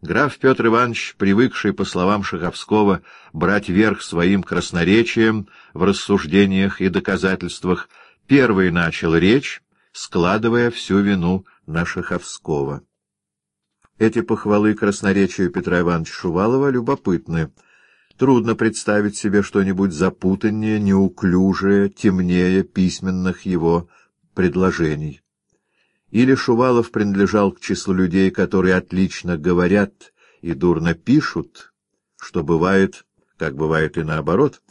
Граф Петр Иванович, привыкший, по словам Шаховского, брать верх своим красноречием в рассуждениях и доказательствах, первый начал речь, складывая всю вину на Шаховского. Эти похвалы красноречию Петра Ивановича Шувалова любопытны. Трудно представить себе что-нибудь запутаннее, неуклюжее, темнее письменных его предложений. Или Шувалов принадлежал к числу людей, которые отлично говорят и дурно пишут, что бывает, как бывает и наоборот,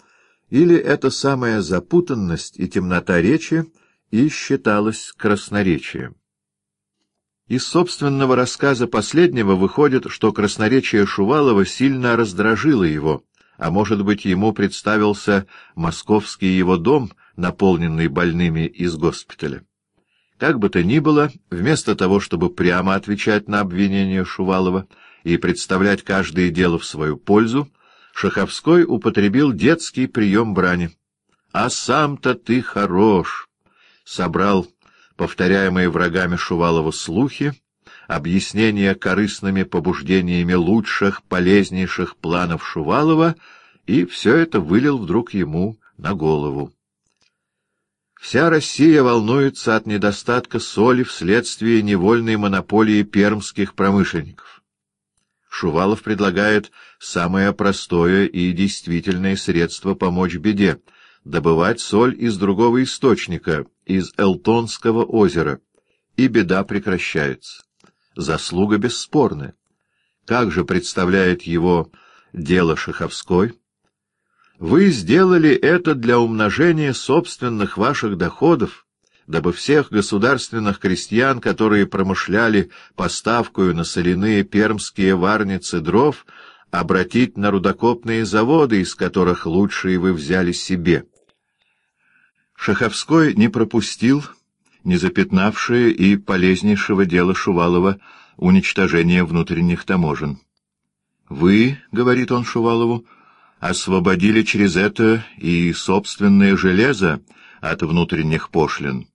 или эта самая запутанность и темнота речи и считалась красноречием. Из собственного рассказа последнего выходит, что красноречие Шувалова сильно раздражило его, а может быть, ему представился московский его дом, наполненный больными из госпиталя. Как бы то ни было, вместо того, чтобы прямо отвечать на обвинения Шувалова и представлять каждое дело в свою пользу, Шаховской употребил детский прием брани. «А сам-то ты хорош!» Собрал повторяемые врагами Шувалова слухи, объяснения корыстными побуждениями лучших, полезнейших планов Шувалова, и все это вылил вдруг ему на голову. Вся Россия волнуется от недостатка соли вследствие невольной монополии пермских промышленников. Шувалов предлагает самое простое и действительное средство помочь беде — добывать соль из другого источника, из Элтонского озера, и беда прекращается. Заслуга бесспорная. Как же представляет его дело Шаховской? Вы сделали это для умножения собственных ваших доходов, дабы всех государственных крестьян, которые промышляли поставкою на соляные пермские варницы дров, обратить на рудокопные заводы, из которых лучшие вы взяли себе. Шаховской не пропустил, не запятнавшее и полезнейшего дела Шувалова уничтожение внутренних таможен. «Вы, — говорит он Шувалову, — освободили через это и собственное железо от внутренних пошлин.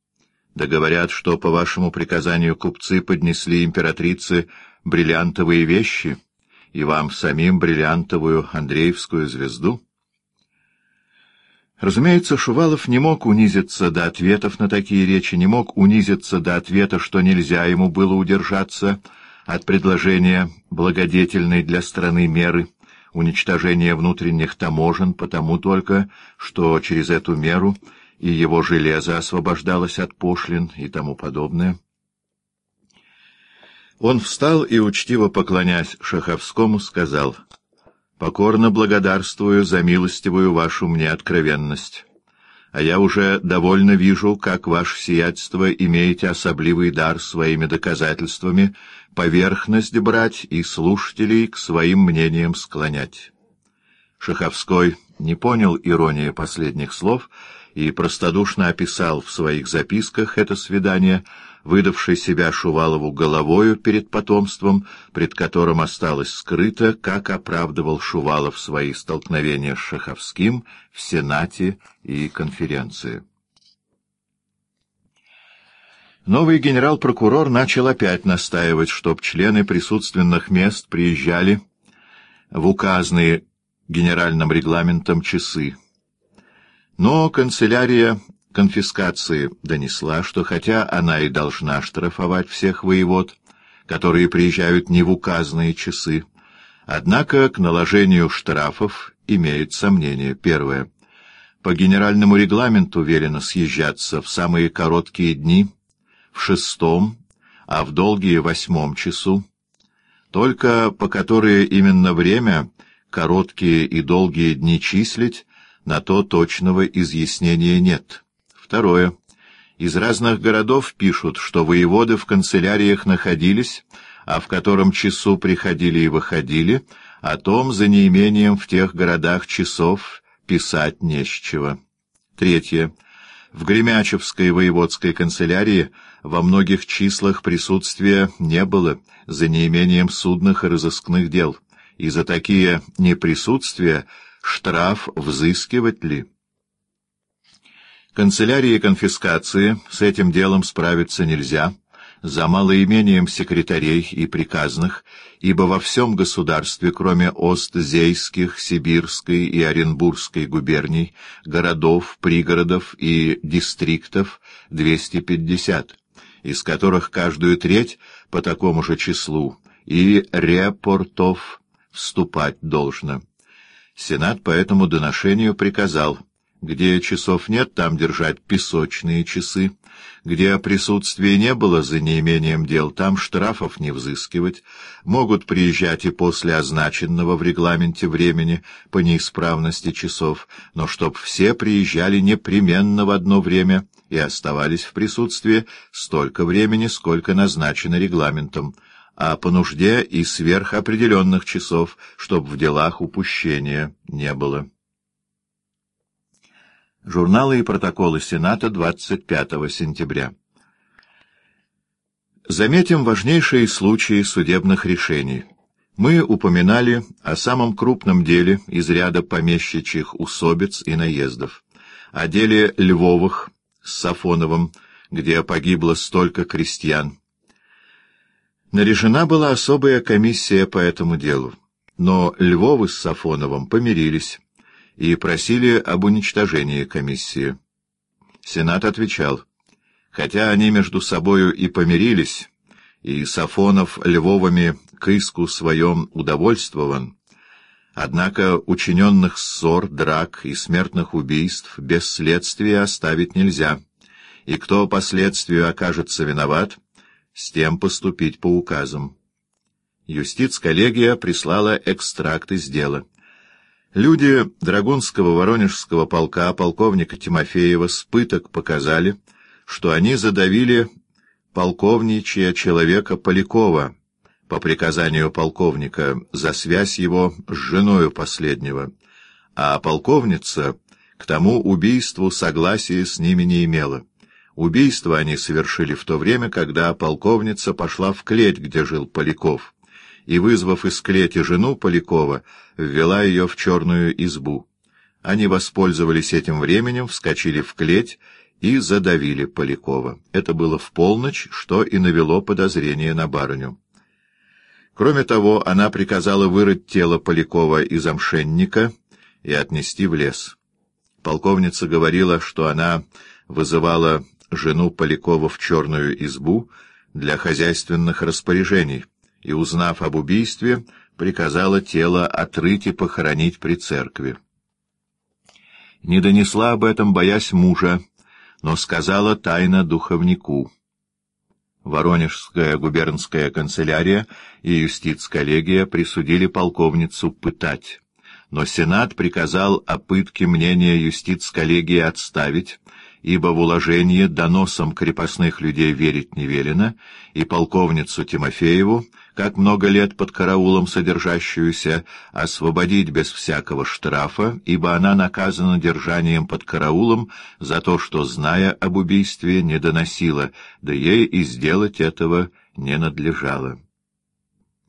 Да говорят, что по вашему приказанию купцы поднесли императрице бриллиантовые вещи и вам самим бриллиантовую Андреевскую звезду. Разумеется, Шувалов не мог унизиться до ответов на такие речи, не мог унизиться до ответа, что нельзя ему было удержаться от предложения благодетельной для страны меры — уничтожение внутренних таможен, потому только, что через эту меру и его железо освобождалось от пошлин и тому подобное. Он встал и, учтиво поклонясь Шаховскому, сказал, «Покорно благодарствую за милостивую вашу мне откровенность» а я уже довольно вижу, как ваше сиятельство имеете особливый дар своими доказательствами поверхность брать и слушателей к своим мнениям склонять. Шаховской не понял иронии последних слов и простодушно описал в своих записках это свидание, выдавший себя Шувалову головою перед потомством, пред которым осталось скрыто, как оправдывал Шувалов свои столкновения с Шаховским в Сенате и конференции. Новый генерал-прокурор начал опять настаивать, чтоб члены присутственных мест приезжали в указанные генеральным регламентом часы. Но канцелярия конфискации донесла, что хотя она и должна штрафовать всех воевод, которые приезжают не в указанные часы, однако к наложению штрафов имеет сомнение. Первое. По генеральному регламенту велено съезжаться в самые короткие дни — в шестом, а в долгие восьмом часу, только по которые именно время, короткие и долгие дни числить, на то точного изъяснения нет. Второе. Из разных городов пишут, что воеводы в канцеляриях находились, а в котором часу приходили и выходили, о том за неимением в тех городах часов писать не с чего. Третье. В Гремячевской воеводской канцелярии во многих числах присутствия не было за неимением судных и разыскных дел, и за такие неприсутствия штраф взыскивать ли? Канцелярии конфискации с этим делом справиться нельзя, за малоимением секретарей и приказных, ибо во всем государстве, кроме Остзейских, Сибирской и Оренбургской губерний, городов, пригородов и дистриктов 250, из которых каждую треть по такому же числу, и репортов вступать должно. Сенат по этому доношению приказал, где часов нет, там держать песочные часы, где присутствия не было за неимением дел, там штрафов не взыскивать, могут приезжать и после означенного в регламенте времени по неисправности часов, но чтоб все приезжали непременно в одно время и оставались в присутствии столько времени, сколько назначено регламентом, а по нужде и сверх определенных часов, чтоб в делах упущения не было. Журналы и протоколы Сената 25 сентября. Заметим важнейшие случаи судебных решений. Мы упоминали о самом крупном деле из ряда помещичьих усобиц и наездов, о деле Львовых с Сафоновым, где погибло столько крестьян. Наряжена была особая комиссия по этому делу, но Львовы с Сафоновым помирились и просили об уничтожении комиссии. Сенат отвечал, хотя они между собою и помирились, и Сафонов Львовыми к иску своем удовольствован, однако учиненных ссор, драк и смертных убийств без следствия оставить нельзя, и кто последствию окажется виноват, с тем поступить по указам. Юстиц-коллегия прислала экстракт из дела. Люди Драгунского Воронежского полка полковника Тимофеева с пыток показали, что они задавили полковничья человека Полякова по приказанию полковника за связь его с женою последнего, а полковница к тому убийству согласия с ними не имела. Убийство они совершили в то время, когда полковница пошла в клеть, где жил Поляков и, вызвав из клети жену Полякова, ввела ее в черную избу. Они воспользовались этим временем, вскочили в клеть и задавили Полякова. Это было в полночь, что и навело подозрение на барыню. Кроме того, она приказала вырыть тело Полякова из амшенника и отнести в лес. Полковница говорила, что она вызывала жену Полякова в черную избу для хозяйственных распоряжений, и, узнав об убийстве, приказала тело отрыть и похоронить при церкви. Не донесла об этом, боясь мужа, но сказала тайно духовнику. Воронежская губернская канцелярия и юстиц-коллегия присудили полковницу пытать, но Сенат приказал о пытке мнения юстиц-коллегии отставить, ибо в уложение доносам крепостных людей верить не велено, и полковницу Тимофееву, как много лет под караулом содержащуюся, освободить без всякого штрафа, ибо она наказана держанием под караулом за то, что, зная об убийстве, не доносила, да ей и сделать этого не надлежало.